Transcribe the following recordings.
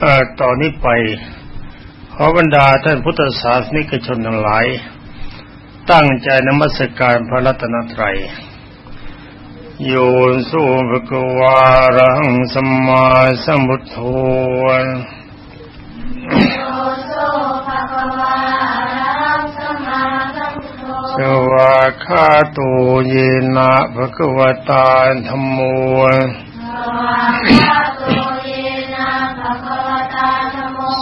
เอ่อต่อนนี้ไป ขอบรรดาท่านพุทธศาสนิกชนทั้งหลาย ตั้งใจนมัสการพระรัตนตรัยโยนสุภกวารังสัมมาสัมพุทโธสวาคาโตเยนะภะคะวตาธรรมโม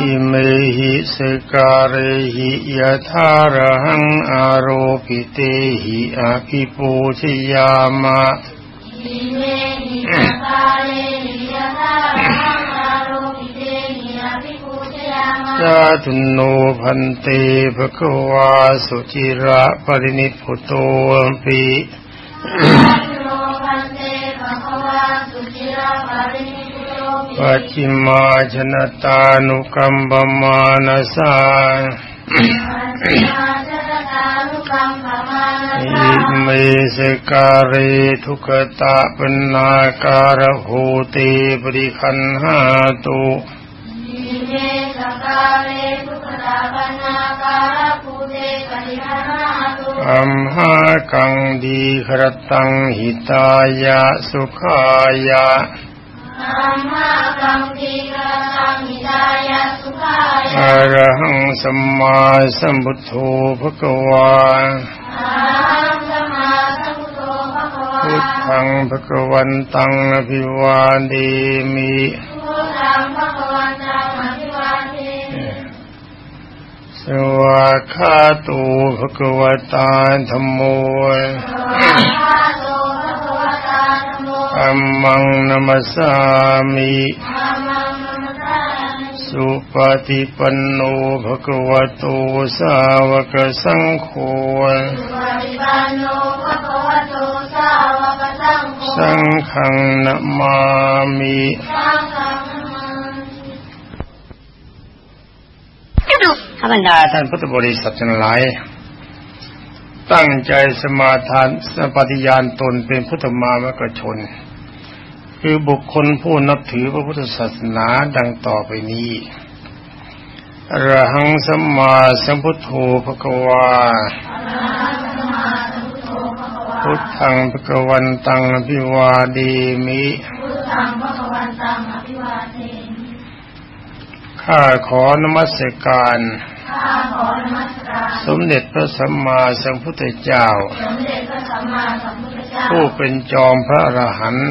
อิเมหิสการะหิยะธาระหังอารโรปิเตหิอาภิปูชยามะสาธุโนพันเตภะคะวาสุจิระปรินิพพุโตอัมปิปั จจิมาชนตานุกัมปมานาสาอิเมสการะทุกตะปนาการโหติปริคันหาตุอัมหากังดีครตังหิตายะสุขายะ อรหังสัมมาสัมพุทโธภะคะวาพุทธังภะคะวันตังอภิวาเดมิสวาคาตูภะคะวตาธรรมโมอั มมังนัมสสามิสุปฏิปันโนภะคะวะโตสาวกสังโฆสังฆังนะมามิข้าบรรดาท่านพุทธบริษัททั้งหลายตั้งใจสมาทานสปฏิญาณตนเป็นพุทธมามกชน คือบุคคลผู้นับถือพระพุทธศาสนาดังต่อไปนี้อรหังสัมมาสัมพุทโธภะคะวาพุทธังภะคะวันตังอภิวาเดมิข้าขอนมัสการ สมเด็จพระสัมมาสัมพุทธเจ้า ผู้เป็นจอมพระอรหันต์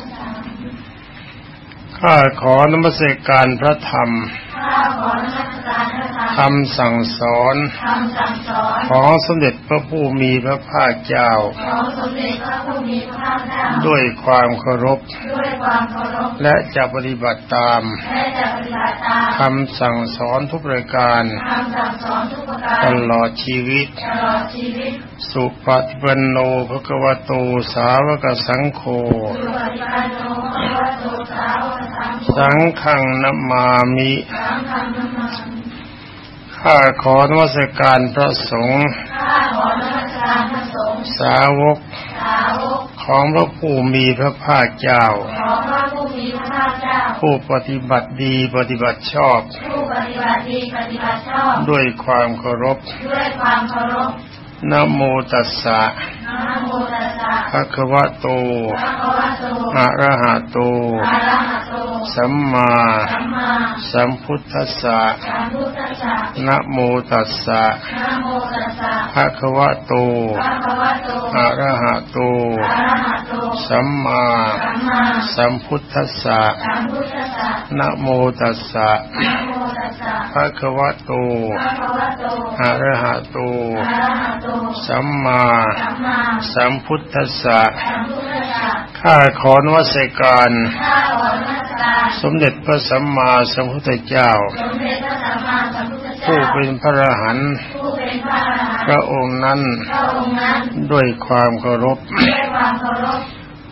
ข้าขอนมัสการพระธรรมคำสั่งสอนของสมเด็จพระผู้มีพระภาคเจ้า ด้วยความเคารพ และจะปฏิบัติตามคำสั่งสอนทุกประการตลอดชีวิต สุปฏิปันโนภะคะวะโตสาวกสังโฆ สังฆังนามามิข้าขอนวัสการพระสงฆ์สาวก ของพระผู้มีพระภาคเจ้า ผู้ปฏิบัติดีปฏิบัติชอบ ด้วยความเคารพ นะโมตัสสะภะคะวะโต อะระหะโต สัมมาสัมพุทธัสสะนะโมตัสสะภะคะวะโตอะระหะโต สัมมาสัมพุทธัสสะนะโมตัสสะภะคะวะโตอะระหะโต สัมมาสัมพุทธัสสะ ขข้าขอนวัสการข้าขอนมัสการสมเด็จพระสัมมาสัมพุทธเจ้าสมเด็จพระสัมมาสัมพุทธเจ้า ผู้เป็นพระอรหันต์ผู้เป็นพระอรหันต์พระองค์นั้นพระองค์นั้นด้วยความเคารพด้วยความเคารพ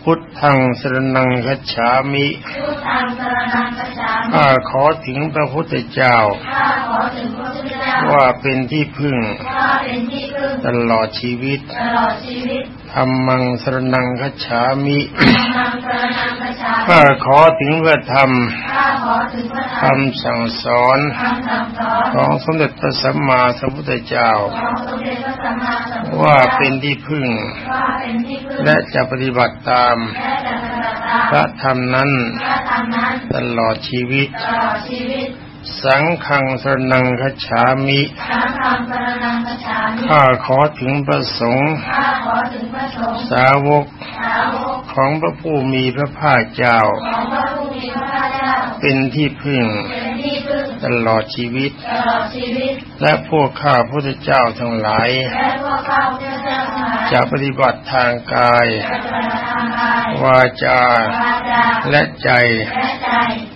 พุทธังสรนังคัจฉามิพุทธังสรณังกัจฉามิข้าขอถึงพระพุทธเจ้าข้าขอถึงพระพุทธเจ้า ว่าเป็นที่พึ่งว่าเป็นที่พึ่งตลอดชีวิตตลอดชีวิต ธรรมังสรนังคัจฉามิธรรมังสรณังกัจฉามิข้าขอถึงพระธรรมข้าขอถึงพระธรรมคำสั่งสอนคำสั่งสอนของสมเด็จพระสัมมาสัมพุทธเจ้าของสมเด็จพระสัมมาสัมพุทธเจ้า ว่าเป็นที่พึ่งว่าเป็นที่พึ่งและจะปฏิบัติตามและจะปฏิบัติตาม พระธรรมนั้นพระธรรมนั้นตลอดชีวิตตลอดชีวิต สังฆังสรนังคัจฉามิสังฆังสรณังกัจฉามิข้าขอถึงประสงค์ข้าขอถึงพระสงฆ์สาวกสาวกของพระผู้มีพระภาคเจ้าของพระผู้มีพระภาคเจ้า เป็นที่พึ่งเป็นที่พึ่งตลอดชีวิตตลอดชีวิต และพวกข้าพุทธเจ้าทั้งหลายและพวกข้าพเจ้าทั้งหลายจะปฏิบัติทางกายจะปฏิบัติทางกาย วาจาวาจาและใจและใจ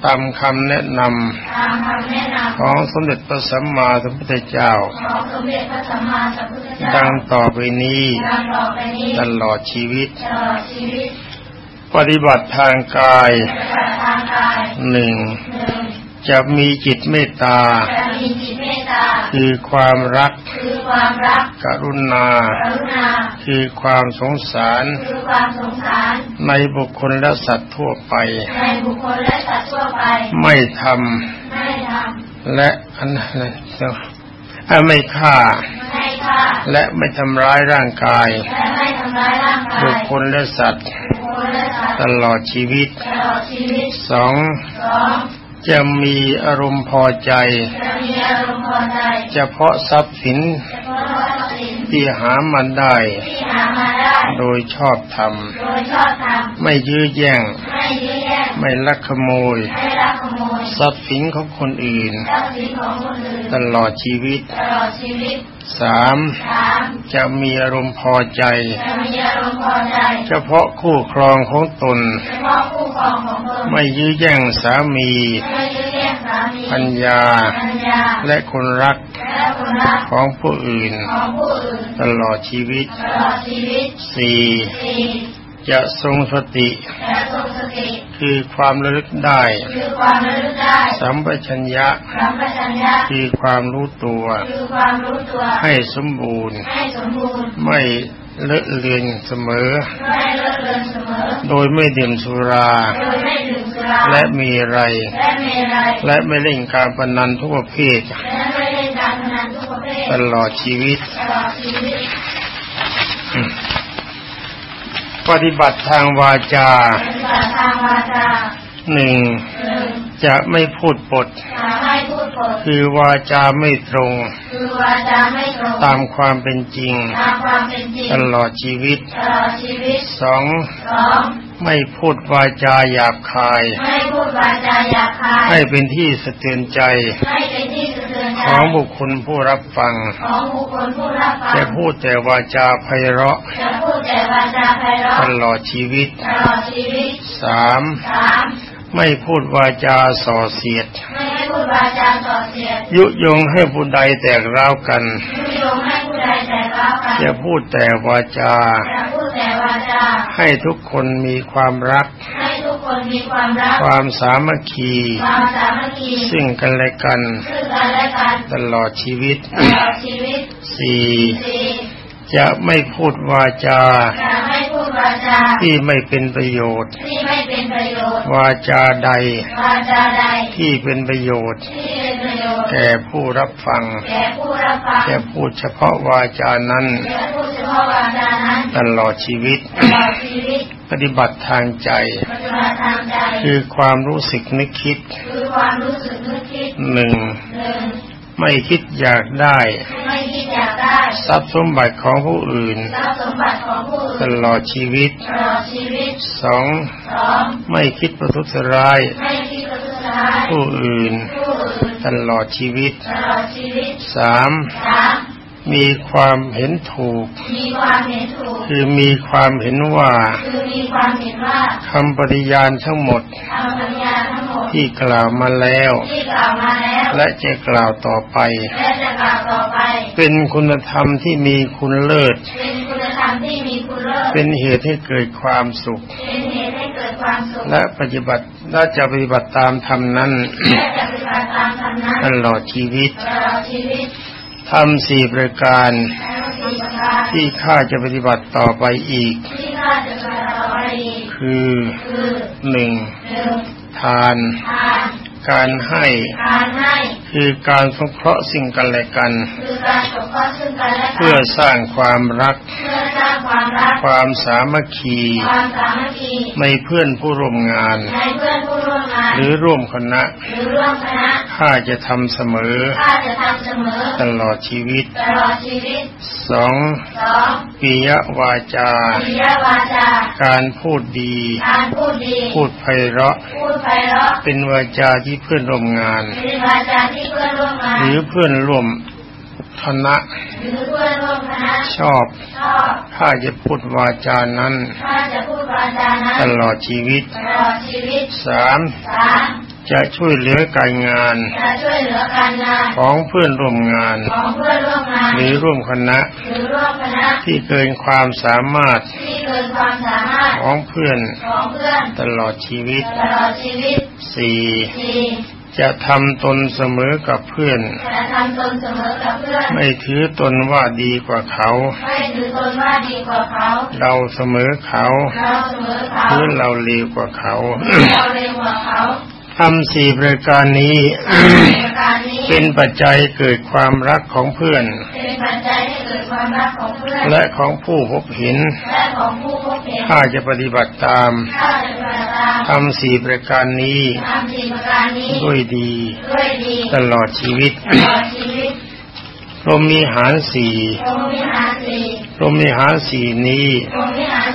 ตามคำแนะนตามคำแนะนำำของสมเด็จพระสัมมาสัมพุทธเจ้าของสมเด็จพระสัมมาสัมพุทธเจ้า ดังต่อไปนี้ดังต่อไปนี้ตลอดชีวิตตลอดชีวิต ปฏิบัติทางกายปฏิบัติทางกายหนึ่งหนึ่ง จะมีจิตเมตตาจะมีจิตเมตตา คือความรักคือความรักกรุณากรุณาคือความสงสารคือความสงสาร ในบุคคลและสัตว์ทั่วไปในบุคคลและสัตว์ทั่วไปไม่ทไม่ทำและอันนั้นอะไม่ฆ่าำไม่ฆ่าและไม่ทำร้ายร่างกายและไม่ทำร้ายร่างกาย บุคคลและสัตว์บุคคลและสัตว์ตลอดชีวิตตลอดชีวิต สองสอง จะมีอารมณ์พอใจจะมีอารมณ์พอใจ เฉพาะทรัพย์สินเฉพาะทรัพย์สินที่หามันได้ที่หามาได้โดยชอบธรรมโดยชอบธรรม ไม่ยื้อแย่ง ไม่ยื้อแย่งไม่ลักขโมยไม่ลักขโมย ทรัพย์สินของคนอื่นทรัพย์สินของคนอื่นตลอดชีวิตตลอดชีวิตสามสามจะมีอารมณ์พอใจจะมีอารมณ์พอใจเฉพาะคู่ครองของตนเฉพาะคู่ครองของตน ไม่ยื้อแย่งสามีไม่ยื้อแย่งสามีปัญญาปัญญา และคนรักและคนรักของผู้อื่นของผู้อื่น ตลอดชีวิตตลอดชีวิตสี่สี่ จะทรงสติและทรงสติคือความระลึกได้คือความระลึกได้ สัมปชัญญะสัมปชัญญะคือความรู้ตัวคือความรู้ตัว ให้สมบูรณ์ให้สมบูรณ์ไม่เลอะเลือนเสมอไม่เลอะเลือนเสมอ โดยไม่ดื่มสุราโดยไม่ดื่มสุราและมีอะไรและเมรัยและไม่เล่นการพนันทุกประเภทและไม่เล่นการพนันทุกประเภทตลอดชีวิตตลอดชีวิต ปฏิบัติทางวาจาปฏิบัติทางวาจาหนึ่งหนึ่ง จะไม่พูดปดจะไม่พูดปดคือวาจาไม่ตรงคือวาจาไม่ตรง ตามความเป็นจริงตามความเป็นจริงตลอดชีวิตตลอดชีวิตสองสองไม่พูดวาจาหยาบคายไม่พูดวาจาหยาบคาย ให้เป็นที่สะเทือนใจให้เป็นที่สะเทือนใจของบุคคลผู้รับฟังของบุคคลผู้รับฟัง จะพูดแต่วาจาไพเราะจะพูดแต่วาจาไพเราะตลอดชีวิตตลอดชีวิตสามสาม ไม่พูดวาจาส่อเสียดไม่ให้พูดวาจาส่อเสียด ยุยงให้ผู้ใดแตกร้าวกันยุยงให้ผู้ใดแต่ร้าวกันจะพูดแต่วาจาจะพูดแต่วาจา ให้ทุกคนมีความรักให้ทุกคนมีความรักความสามัคคีความสามัคคี ซึ่งกันและกันซึ่งกันและกันตลอดชีวิตตลอดชีวิตสี่สี่ จะไม่พูดวาจาจะไม่พูด วาจาที่ไม่เป็นประโยชน์ ที่ไม่เป็นประโยชน์ วาจาใด วาจาใด ที่เป็นประโยชน์ ที่เป็นประโยชน์ แก่ผู้รับฟัง แก่ผู้รับฟังจะพูดเฉพาะวาจานั้นจะพูดเฉพาะวาจานั้น ตลอดชีวิต ตลอดชีวิต ปฏิบัติทางใจ ปฏิบัติทางใจ คือความรู้สึกนึกคิด คือความรู้สึกนึกคิดหนึ่งหนึ่ง ไม่คิดอยากได้ไม่คิดอยากได้ ทรัพย์สมบัติของผู้อื่นทรัพย์สมบัติของผู้ตอื่นลอดชีวิตตลอดชีวิตสองสองไม่คิดประทุษร้ายไม่คิดประทุษร้ายผู้อื่นผู้อื่นตลอดชีวิตตลอดชีวิตสามสาม มีความเห็นถูกมีความเห็นถูกคือมีความเห็นว่าคือมีความเห็นว่าคำปฏิญาณทั้งหมดคำปัญญาทั้งหมดที่กล่าวมาแล้วที่กล่าวมาแล้วและจะกล่าวต่อไปและจะกล่าวต่อไป เป็นคุณธรรมที่มีคุณเลิศเป็นคุณธรรมที่มีคุณเลิศเป็นเหตุให้เกิดความสุขเป็นเหตุให้เกิดความสุข และปฏิบัติและจะปฏิบัติตามธรรมนั้นและจะปฏิบัติตามธรรมนั้นตลอดชีวิต ตลอดชีวิตทำสี่ประการแล้วสี่ประการที่ข้าจะปฏิบัติต่อไปอีกที่ข้าจะปฏิบัติต่อไปอีกคือคือหนึ่งหนึ่งทานทานการให้การให้คือการสงเคราะห์สิ่งกันและกันคือการสงเคราะห์ซึ่งกันและกันเพื่อสร้างความรักเพื่อสร้างความรักความสามัคคีความสามัคคี ในเพื่อนผู้ร่วมงาน ในเพื่อนผู้ร่วมงานหรือร่วมคณะหรือร่วมคณะข้าจะทำเสมอข้าจะทำเสมอตลอดชีวิตตลอดชีวิตสองสองปิยวาจาปิยวาจาการพูดดีการพูดดี พูดไพเราะพูดไพเราะเป็นวาจาที่เพื่อนร่วมงานเป็นวาจาที่เพื่อนร่วมงาน หรือเพื่อนร่วม คณะหรือเพื่อนร่วมคณะชอบชอบข้าจะพูดวาจานั้นข้าจะพูดวาจานั้นตลอดชีวิตตลอดชีวิตสามสามจะช่วยเหลือการงานจะช่วยเหลือการงานของเพื่อนร่วมงานของเพื่อนร่วมงานหรือร่วมคณะหรือร่วมคณะ ที่เกินความสามารถที่เกินความสามารถของเพื่อนของเพื่อนตลอดชีวิตตลอดชีวิตสี่สี่ จะทำตนเสมอกับเพื่อนจะทำตนเสมอกับเพื่อน ไม่ถือตนว่าดีกว่าเขาไม่ถือตนว่าดีกว่าเขาเราเสมอเขาเราเสมอเขา หรือเราเลวกว่าเขา เราเร็วกว่าเขาทำสี่ประการนี้ประการนี้เป็นปัจจัยเกิดความรักของเพื่อนเป็นปัจจัยให้เกิดความรักของเพื่อนและของผู้พบเห็นและของผู้พบเห็นข้าจะปฏิบัติตามข้าจะปฏิบัติตามทำสี่ประการนี้ทำสี่ประการนี้ด้วยดีด้วยดี ตลอดชีวิตตลอดชีวิตพรหมมีหารสี่พรหมวิหารสี่พรหมมีหารสี่นี้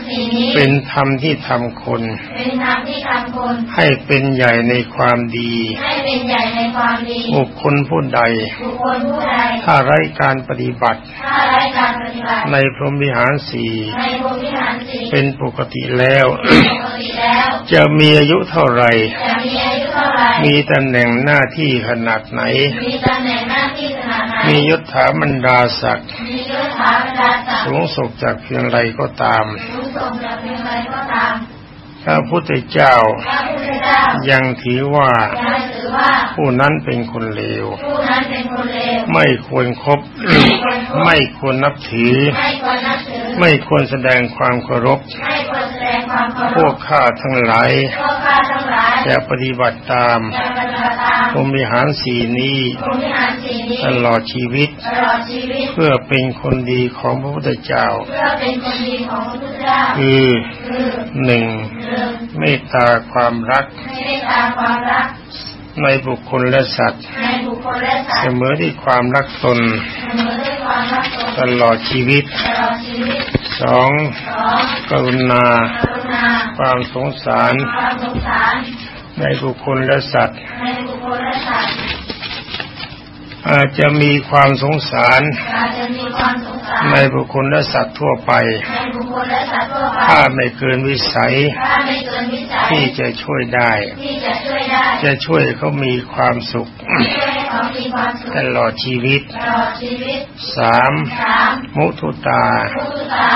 พรหมวิหารสี่นี้เป็นธรรมที่ทำคนเป็นธรรมที่ทำคน ให้เป็นใหญ่ในความดีให้เป็นใหญ่ในความดีบุคคลผู้ใดบุคคลผู้ใดถ้าไร้การปฏิบัติถ้าไร้การปฏิบัติ ในพรหมวิหารสี่ในพรหมวิหารสี่เป็นปกติแล้วปกติแล้วจะมีอายุเท่าไหร่จะมีอายุเท่าไหร่ มีตำแหน่งหน้าที่ขนาดไหน มีตำแหน่งหน้าที่ขนาดไหนมียศถาบรรดาศักดิ์มียศถาบรรดาศักดิ์สูงสุขจากเพียงไรก็ตามสูงส่งจากเพียงไรก็ตามพระพุทธเจ้าพระพุทธเจ้ายังถือว่ายังถือว่าผู้นั้นเป็นคนเลวผู้นั้นเป็นคนเลว ไม่ควรครบไม่ควรนับถือ ไม่ควรนับถือไม่ควรแสดงความเคารพไม่ควรแสดงความเคารพวพกข้าทั้งหลายพวกข้าทั้งหลายจะปฏิบัติตาม จะปฏิบัติตามพรหมวิหารสีนี้พรหมวิหารสี่นี้ตลอดชีวิตตลอดชีวิต เพื่อเป็นคนดีของพระพุทธเจ้าเพื่อเป็นคนดีของพระพุทธเจ้าคือคือหนึ่งหนึ่งเมตตาความรักให้ได้ตามความรักในบุคคลและสัตว์ในบุคคลและสัตเสว์มอที่ความรักตนเสมอด้วยความรักตนตลอดชีวิตตลอดชีวิตสองสองกรุณากรุณา ความสงสาร ความสงสารในบุคคลและสัตว์ในบุคคลและสัตว์อาจจะมีความสงสารอาจจะมีความสงสารในบุคคลและสัตว์ทั่วไปในบุคคลและสัตว์ทั่วไปถ้าไม่เกินวิสัยถ้าไม่เกินวิสัย ที่จะช่วยได้ที่จะช่วยได้จะช่วยให้เขามีความสุขช่วยให้เขามีความสุขตลอดชีวิตตลอดชีวิตสามสาม มุทุตาผู้ตา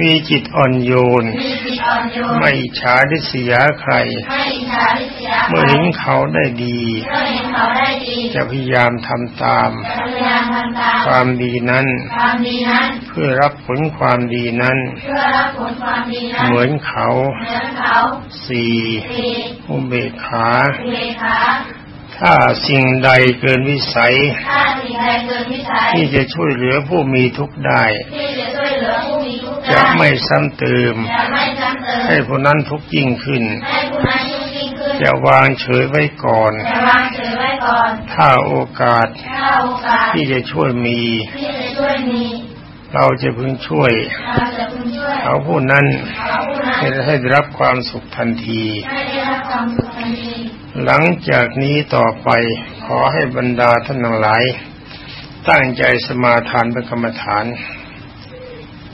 มีจิตอ่อนโยนมีจิตอ่อนโยน ไม่อิจฉาริษยาใครไม่อิจฉาริษยาเมื่อเห็นเขาได้ดีเมื่อเห็นเขาได้ดี จะพยายามทำตามจะพยายามทำตามความดีนั้นความดีนั้นเพื่อรับผลความดีนั้น เพื่อรับผลความดีนั้น เหมือนเขาเหมือนเขาสี่สี่อุเบกขาอุเบกขาถ้าสิ่งใดเกินวิสัยถ้าสิ่งใดเกินวิสัย ที่จะช่วยเหลือผู้มีทุกข์ได้ที่ จะช่วยเหลือผู้มีทุกข์จะได้ไม่ซ้ำเติมจะไม่ซ้ำเติม ให้ผู้นั้นทุกข์ยิ่งขึ้นให้ผู้นั้นยุ่งยิ่งขึ้นจะวางเฉยไว้ก่อนจะวางเฉยไว้ก่อน ถ้าโอกาสถ้าโอกาสที่จะช่วยมีที่จะช่วยมี เราจะพึงช่วยเราจะพึงช่วยเขาผู้นั้นเขาผู้นั้นให้ให้ได้รับความสุขทันทีให้ได้รับความสุขทันที หลังจากนี้ต่อไปขอให้บรรดาท่านทั้งหลาย ตั้งใจสมาทานเป็นกรรมฐาน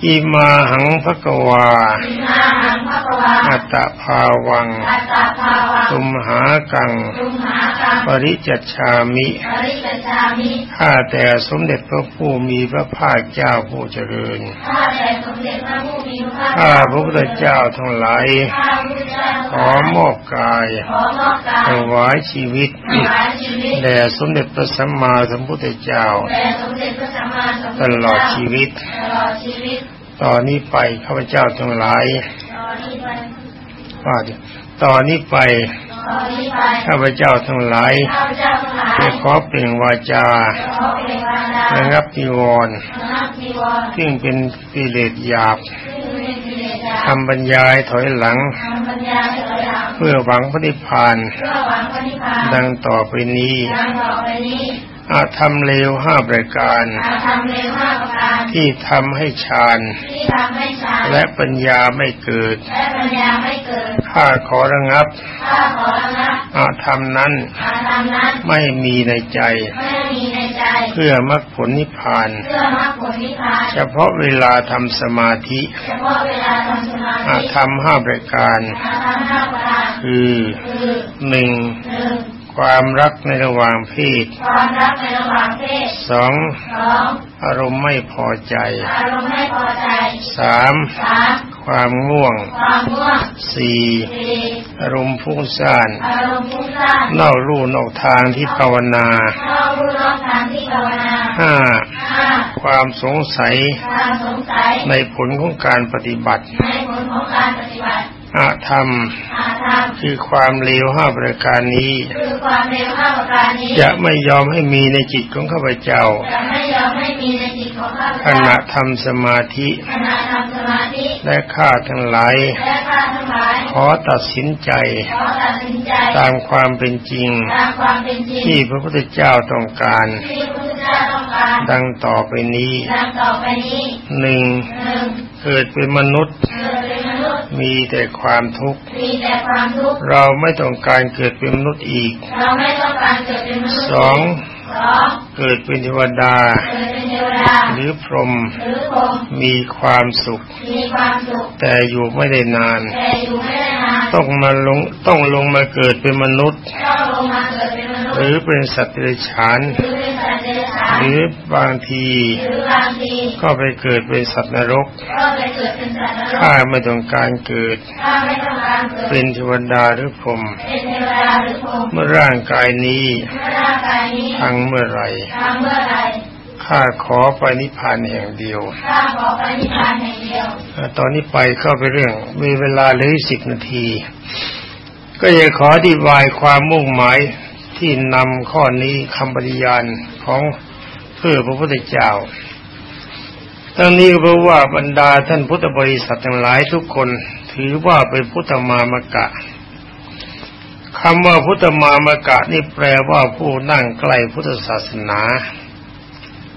อิมาหังภกวาอิมาหังภะคะวา อัตตภาวังอัตตาภาวะตุมหากัง ตุมหากัง ปริจัชชามิปริจจามิข้าแต่สมเด็จพระผู้มีพระภาคเจ้าผู้เจริญ ข้าแต่สมเด็จพระผู้มีพระภาคข้าพระพุทธเจ้าทั้งหลายข้าพระพุทธเจ้าขอมอบกายขอมอบกายถวายชีวิตถวายชีวิต แด่สมเด็จพระสัมมาสัมพุทธเจ้าแด่สมเด็จพระสัมมาสัมพุทธตเจ้าลอดชีวิต ตลอดชีวิตตอนนี้ไปข้าพเจ้าทั้งหลายตอนนี้ไปว่าดิตอนนี้ไปตอนนี้ไปข้าพเจ้าทั้งหลายข้าพเจ้าทั้งหลายจะขอเปล่งวาจาขอเป็นวาจาระงับนิวรณ์นักจีวรซึ่งเป็นกิเลสหยาบซึ่งเป็นกิเลสยาทำบรรยายถอยหลังทำปัญญาให้เราอย่างเพื่อหวังพระนิพพานเพื่อหวังพระนิพพานดังต่อไปนี้ดังต่ อไปนี้อาธรรมเลวห้าประการอาทำเร็วห้าประการที่ทำให้ฌานที่ทำให้ฌานและปัญญาไม่เกิดและปัญญาไม่เกิดข้าขอระงับข้าขอระงับอาธรรมนั้นอาทำนั้นไม่มีในใจไม่มีในใจเพื่อมรรคผลนิพพานเพื่อมรรคผลนิพพาน เฉพาะเวลาทำสมาธิเฉพาะเวลาทำสมาอาธิธรรมห้าประการอาทำห้าประการคือคือหนึ่งหนึ่ง ความรักในระหว่างเพศความรักในระหว่างเพศสองสองอารมณ์ไม่พอใจอารมณ์ไม่พอใจสามสามความง่วงความง่วงสี่สี่อารมณ์ฟุ้งซ่านอารมณ์ฟุ้งซ่านนอกลู่นอกทางที่ภาวนาเข้ารู้รอบทางที่ภาวนาห้าห้าความสงสัยความสงสัยในผลของการปฏิบัติในผลของการปฏิบัติ อาธรรมอาธรรม คือความเลวห้าประการนี้คือความเร็วห้าประการนี้จะไม่ยอมให้มีในจิตของข้าพเจ้าจะไม่ยอมให้มีในจิตของข้าพขเจ้าณะทำสมาธิขณะทำสมาธิและข้าทั้งหลายและข้าทั้งหลายขอตัดสินใจขอตัดสินใจตามความเป็นจริงตามความเป็นจริง ที่พระพุทธเจ้าต้องการที่พระพุทธเจ้าต้องการดังต่อไปนี้ดังต่อไปนี้หนึ่งหนึ่งเกิดเป็นมนุษย์เกิดเป็น มนุษย์มีแต่ความทุกข์มีแต่ความทุกข์เราไม่ต้องการเกิดเป็นมนุษย์อีก เราไม่ต้องการเกิดเป็นมนุษย์สองสองเกิดเป็นเทวดาเกิดเป็นเทวดา หรือพรหมหรือพรหมมีความสุขมีความสุขแต่อยู่ไม่ได้นานแต่อยู่ไม่ได้นาน ต้องมาลงต้องลงมาเกิดเป็นมนุษย์ หรือเป็นสัตว์เดรัจฉานหรือเป็นสัตว์เดรัจฉานหรือบางทีหรือบางทีก็ไปเกิดเป็นสัตว์นรกก็ไปเกิดเป็นสัตว์นรกถ้าไม่ต้องการเกิดถ้าไม่ต้องการเกิด เป็นเทวดาหรือพรหมเป็นเทวดาหรือพรหมเมื่อร่างกายนี้เมื่อร่างกายนี้พังเมื่อไหรทำเมื่อไรข้าขอไปนิพพานแห่งเดียวข้าขอไปนิพพานแห่งเดียว ตอนนี้ไปเข้าไปเรื่อง มีเวลาเหลือสิบนาที ก็จะขออธิบายความมุ่งหมาย ที่นำข้อนี้คำปฏิญาณของเพื่อพระพุทธเจ้าทั้งนี้เพราะว่าบรรดาท่านพุทธบริษัททั้งหลายทุกคนถือว่าเป็นพุทธมามกะคำว่าพุทธมามกะนี่แปลว่าผู้นั่งใกล้พุทธศาสนา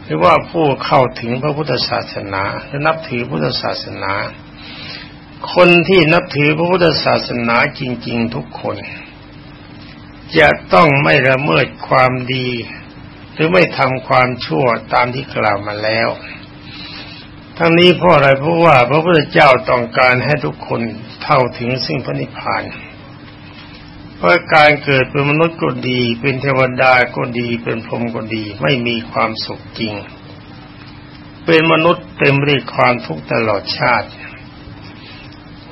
หรือว่าผู้เข้าถึงพระพุทธศาสนาหรือนับถือพุทธศาสนา คนที่นับถือพระพุทธศาสนาจริง ๆ ทุกคน จะต้องไม่ละเมิดความดี หรือไม่ทำความชั่วตามที่กล่าวมาแล้ว ทั้งนี้เพราะอะไรเพราะว่าพระพุทธเจ้าต้องการให้ทุกคนเท่าถึงซึ่งพระนิพพานเพราะการเกิดเป็นมนุษย์ก็ดี เป็นเทวดาก็ดีเป็นพรหมก็ดี ไม่มีความสุขจริง เป็นมนุษย์เต็มไปด้วยความทุกข์ตลอดชาติ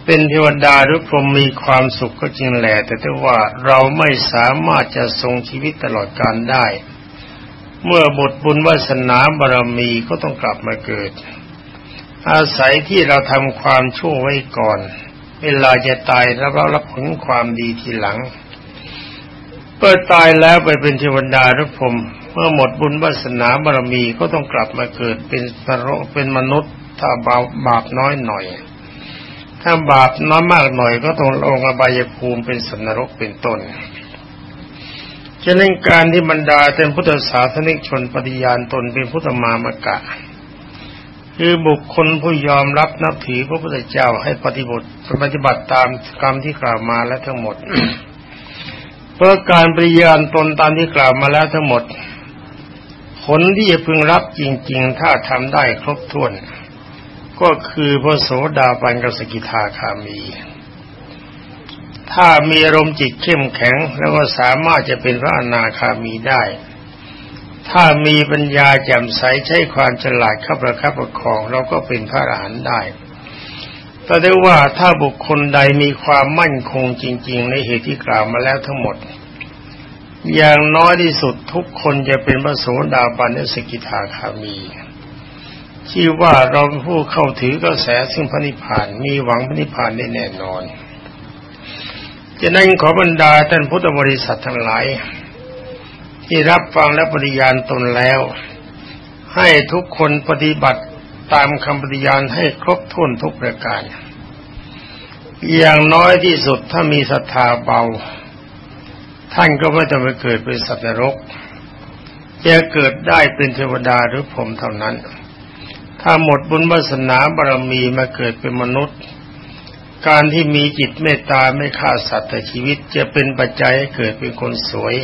เป็นเทวดาหรือพรหมมีความสุขก็จริงแหละแต่ถ้าว่าเราไม่สามารถจะทรงชีวิตตลอดกาลได้ เมื่อบทบุญวาสนาบารมีก็ต้องกลับมาเกิด อาศัยที่เราทำความชั่วไว้ก่อน เวลาจะตายแล้วรับผลความดีทีหลังเปิดตายแล้วไปเป็นเทวดาหรือพรหมเมื่อหมดบุญวาสนาบารมีก็ต้องกลับมาเกิดเป็นนรเป็นมนุษย์ถ้าบาปบาปน้อยหน่อย ถ้าบาปน้อยมากหน่อยก็ต้องลงอบายภูมิเป็นสันนรกเป็นต้นฉะนั้นการที่บรรดาเป็นพุทธศาสนิกชนปฏิญาณตนเป็นพุทธมามกะ คือบุคคลผู้ยอมรับนับถือพระพุทธเจ้าให้ปฏิบัติปฏิบัติตามกรรมที่กล่าวมาแล้วทั้งหมด เพื่อการปฏิญาณตนตามที่กล่าวมาแล้วทั้งหมด ผลที่จะพึงรับจริง ๆ ถ้าทำได้ครบถ้วน ก็คือพระโสดาบันกับสกิทาคามี ถ้ามีอารมณ์จิตเข้มแข็งแล้วก็สามารถจะเป็นพระอนาคามีได้ ถ้ามีปัญญาแจ่มใสใช้ความฉลาดเข้าประคับประคอง เราก็เป็นพระอรหันต์ได้แต่ได้ว่าถ้าบุคคลใดมีความมั่นคงจริง ๆ ในเหตุที่กล่าวมาแล้วทั้งหมด อย่างน้อยที่สุดทุกคนจะเป็นพระโสดาบันและสกิทาคามี ที่ว่าเราผู้เข้าถือกระแสซึ่งพระนิพพานมีหวังพระนิพพานได้แน่นอนจะนั้นขอบรรดาท่านพุทธบริษัททั้งหลาย ที่รับฟังและปฏิญาณตนแล้ว ให้ทุกคนปฏิบัติตามคำปฏิญาณให้ครบถ้วนทุกประการ อย่างน้อยที่สุดถ้ามีศรัทธาเบา ท่านก็ไม่ต้องไปเกิดเป็นสัตว์นรก จะเกิดได้เป็นเทวดาหรือผมเท่านั้น ถ้าหมดบุญวาสนาบารมีมาเกิดเป็นมนุษย์ การที่มีจิตเมตตาไม่ฆ่าสัตว์แต่ชีวิตจะเป็นปัจจัยให้เกิดเป็นคนสวย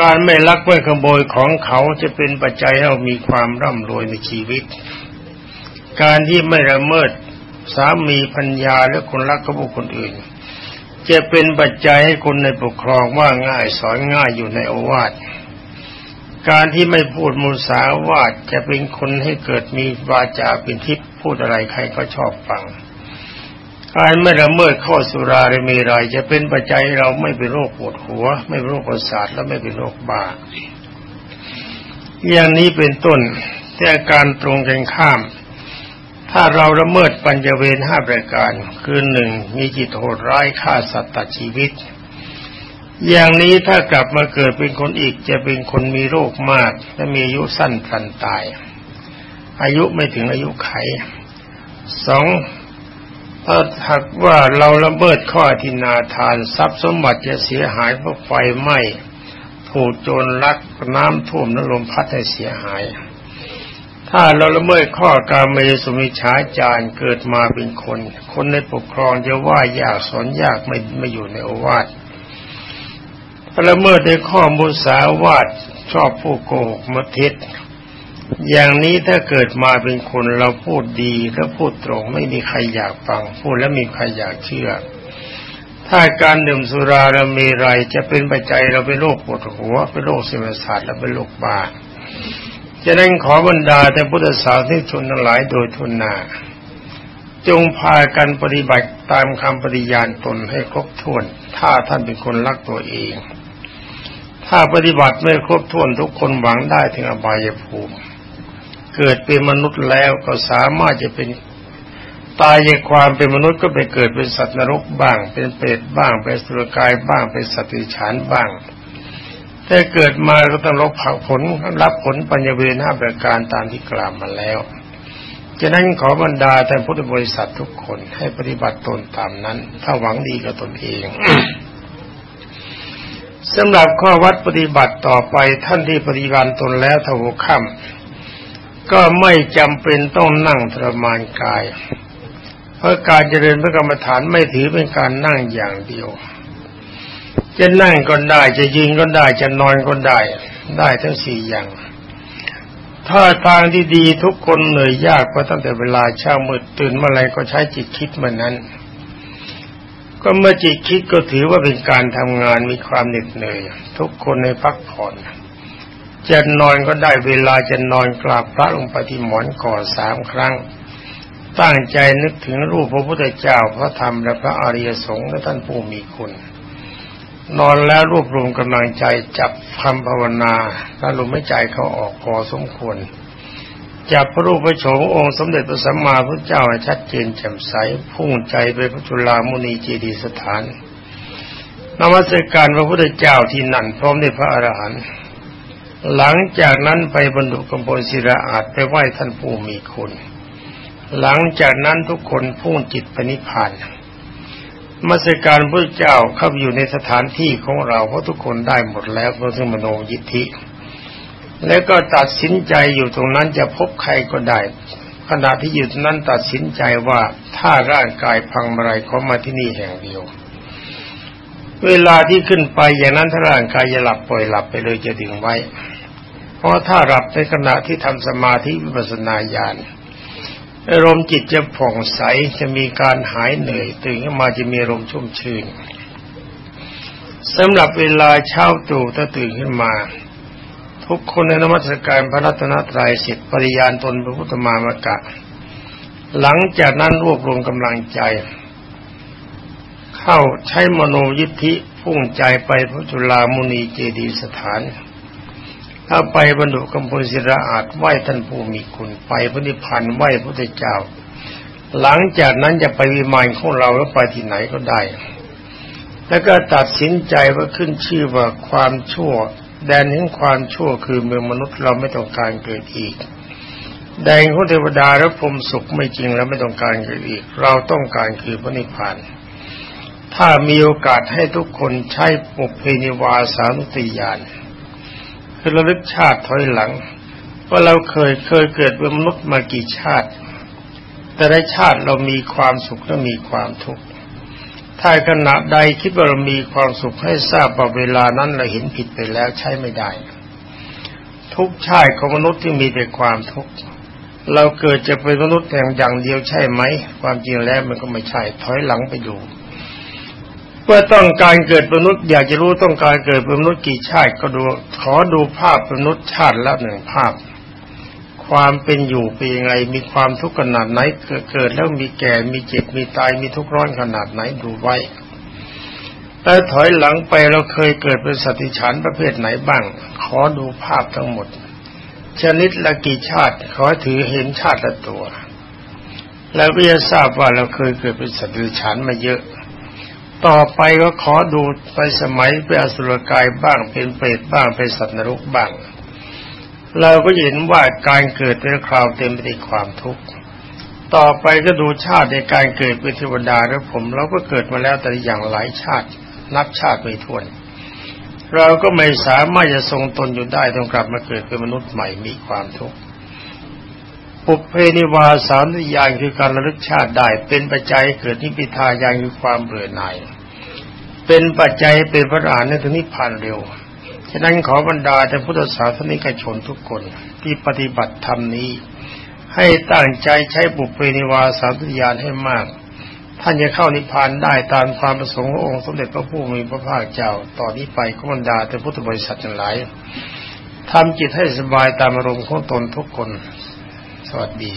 การไม่ลักไม่ขโมยของเขาจะเป็นปัจจัยให้เรามีความร่ำรวยในชีวิต การที่ไม่ละเมิดสามีพัญญาและคนรักกับบุคคลอื่น จะเป็นปัจจัยให้คนในปกครองว่าง่ายสอนง่ายอยู่ในโอวาท การที่ไม่พูดมุสาวาทจะเป็นคนให้เกิดมีวาจาเป็นทิพย์พูดอะไรใครก็ชอบฟัง การไม่ละเมิดข้อสุราหรือมีรายจะเป็นปัจจัยเราไม่เป็นโรคปวดหัว ไม่เป็นโรคประสาทและไม่เป็นโรคบ้าอย่างนี้เป็นต้นแต่การตรงกันข้าม ถ้าเราละเมิดปัญญเวรห้าประการ คือหนึ่งมีจิตโหดร้ายฆ่าสัตว์ตัดชีวิต อย่างนี้ถ้ากลับมาเกิดเป็นคนอีกจะเป็นคนมีโรคมาก และมีอายุสั้นพลันตาย อายุไม่ถึงอายุไขสองถ้าหากว่าเราละเมิดข้อทินาทาน ทรัพย์สมบัติจะเสียหายเพราะไฟไหม้ถูกโจรลักน้ำท่วมน้ำลมพัดให้เสียหาย ถ้าเราละเมิดข้อการเมสุมิชาจารเกิดมาเป็นคน คนในปกครองจะว่ายากสอนยากไม่ไม่อยู่ในโอวาท ถ้าละเมิดในข้อมุสาวาทชอบผู้โกหกมทิศอย่างนี้ถ้าเกิดมาเป็นคนเราพูดดีและพูดตรงไม่มีใครอยากฟัง พูดแล้วมีใครอยากเชื่อ ถ้าการดื่มสุราเรามีไรจะเป็นปัจจัยเราเป็นโรคปวดหัวเป็นโรคเส้นประสาทและเป็นโรคบ้าจะนั้นขอบรรดาแต่พุทธสาวที่ชนทั้งหลายโดยทุนนา จงพากันปฏิบัติตามคำปฏิญาณตนให้ครบถ้วน ถ้าท่านเป็นคนรักตัวเอง ถ้าปฏิบัติไม่ครบถ้วนทุกคนหวังได้ถึงอบายภูมิ เกิดเป็นมนุษย์แล้วก็สามารถจะเป็นตายจากความเป็นมนุษย์ก็ไปเกิดเป็นสัตว์นรกบ้าง เป็นเปรตบ้าง เป็นสุรกายบ้าง เป็นสติฉานบ้างถ้าเกิดมาก็ต้องรับผลรับผลปัญญเวรห้าประการตามที่กล่าวมาแล้วฉะนั้นขอบรรดาท่านพุทธบริษัททุกคนให้ปฏิบัติตนตามนั้น ถ้าหวังดีกับตนเอง สำหรับข้อวัดปฏิบัติต่อไปท่านที่ปฏิบัติตนแล้วทวค่ำก็ไม่จำเป็นต้องนั่งทรมานกาย เพราะการเจริญพระกรรมฐานไม่ถือเป็นการนั่งอย่างเดียว จะนั่งก็ได้จะยืนก็ได้จะนอนก็ได้ ได้ทั้งสี่อย่าง ถ้าทางที่ดีทุกคนเหนื่อยยากเพราะตั้งแต่เวลาเช้ามืดตื่นเมื่อไรก็ใช้จิตคิดเมื่อนั้น ก็เมื่อจิตคิดก็ถือว่าเป็นการทำงานมีความเหน็ดเหนื่อยทุกคนในพักผ่อนจะนอนก็ได้เวลาจะนอนกราบพระลงไปที่หมอนก่อนสามครั้ง ตั้งใจนึกถึงรูปพระพุทธเจ้าพระธรรมและพระอริยสงฆ์และท่านผู้มีคุณ นอนแล้วรวบรวมกำลังใจจับคำภาวนาแล้วลมไม่ใจเขาออกพอสมควร จับพระรูปพระโฉมองค์สมเด็จพระสัมมาพุทธเจ้าให้ชัดเจนแจ่มใสพุ่งใจไปพระจุลามุนีเจดีสถานนมัสการพระพุทธเจ้าที่นั่นพร้อมด้วยพระอรหันต์หลังจากนั้นไปบรรดุกำพลศิระอาจไปไหว้ท่านผู้มีคุณ หลังจากนั้นทุกคนพุ่งจิตปนิพพานมาสการพระเจ้าเข้าอยู่ในสถานที่ของเราเพราะทุกคนได้หมดแล้วเพราะซึ่งมโนยิทธิ แล้วก็ตัดสินใจอยู่ตรงนั้นจะพบใครก็ได้ ขณะที่อยู่ตรงนั้นตัดสินใจว่าถ้าร่างกายพังเมื่อไรขอมาที่นี่แห่งเดียว เวลาที่ขึ้นไปอย่างนั้นถ้าร่างกายจะหลับปล่อยหลับไปเลยจะดึงไว้ เพราะถ้าหลับในขณะที่ทำสมาธิวิปัสสนาญาณอารมณ์จิตจะผ่องใสจะมีการหายเหนื่อยตื่นขึ้นมาจะมีอารมณ์ชุ่มชื่นสำหรับเวลาเช้าตรู่ถ้าตื่นขึ้นมา ทุกคนในนมัสการพระรัตนตรัยเสร็จปริยานตนพระพุทธมามกะ หลังจากนั้นรวบรวมกำลังใจ เข้าใช้มโนยิทธิพุ่งใจไปพระจุลามุนีเจดีสถาน ถ้าไปบรรดุกัมพูศิระอาจไหว้ท่านผู้มีคุณไปพระนิพพานไหว้พระเจ้า หลังจากนั้นจะไปวิมานของเราแล้วไปที่ไหนก็ได้แล้วก็ตัดสินใจว่าขึ้นชื่อว่าความชั่ว แดนแห่งความชั่วคือเมืองมนุษย์เราไม่ต้องการเกิดอีก แดนของเทวดาและพรมสุขไม่จริงแล้วไม่ต้องการเกิดอีก เราต้องการคือพระนิพพาน ถ้ามีโอกาสให้ทุกคนใช้ปุเพนิวาสานุติยานคือระลึกชาติถอยหลังว่าเราเคยเคยเกิดเป็นมนุษย์มากี่ชาติ แต่ในชาติเรามีความสุขและมีความทุกข์ ถ้าขณะใดคิดว่าเรามีความสุขให้ทราบว่าเวลานั้นเราเห็นผิดไปแล้วใช้ไม่ได้ ทุกชาติของมนุษย์ที่มีแต่ความทุกข์เราเกิดจะเป็นมนุษย์แต่อย่างเดียวใช่ไหม ความจริงแล้วมันก็ไม่ใช่ถอยหลังไปดูเมื่อต้องการเกิดมนุษย์อยากจะรู้ต้องการเกิดเป็นมนุษย์กี่ชาติก็ดู ขอดูภาพมนุษย์ชาติละหนึ่งภาพ ความเป็นอยู่เป็นยังไงมีความทุกข์ขนาดไหนเกิดแล้วมีแก่มีเจ็บมีตายมีทุกข์ร้อนขนาดไหนดูไว้แล้วถอยหลังไปเราเคยเกิดเป็นสัตว์ฉานประเภทไหนบ้าง ขอดูภาพทั้งหมด ชนิดละกี่ชาติขอถือเห็นชาติละตัว แล้วก็จะทราบว่าเราเคยเกิดเป็นสัตว์ฉานมาเยอะ ต่อไปก็ขอดูไปสมัยเป็นอสุรกายบ้างเป็นเปรตบ้างเป็นสัตว์นรกบ้าง เราก็เห็นว่าการเกิดเป็นคราวเต็มไปด้วยความทุกข์ต่อไปก็ดูชาติในการเกิดเป็นเทวดาแล้วผมเราก็เกิดมาแล้วแต่อย่างหลายชาตินับชาติไม่ถ้วน เราก็ไม่สามารถจะทรงตนอยู่ได้ต้องกลับมาเกิดเป็นมนุษย์ใหม่มีความทุกข์ปุเพนิวาสามนิยานคือการระลึกชาติได้ เป็นปัจจัยเกิดนิพิทายานคือความเบื่อหน่าย เป็นปัจจัยเป็นพระอรหันต์ในทนิพพานเร็ว ฉะนั้นขอบรรดาแต่พุทธศาสนิกชนทุกคนที่ปฏิบัติธรรมนี้ ให้ตั้งใจใช้บุพเพนิวาสามนิยานให้มาก ท่านจะเข้านิพพานได้ตามความประสงค์ขององค์สมเด็จพระผู้มีพระภาคเจ้าต่อนนี้ไปขอบรรดาแต่พุทธบริษัททั้งหลายทำจิตให้สบายตามอารมณ์ของตนทุกคน สวัสดี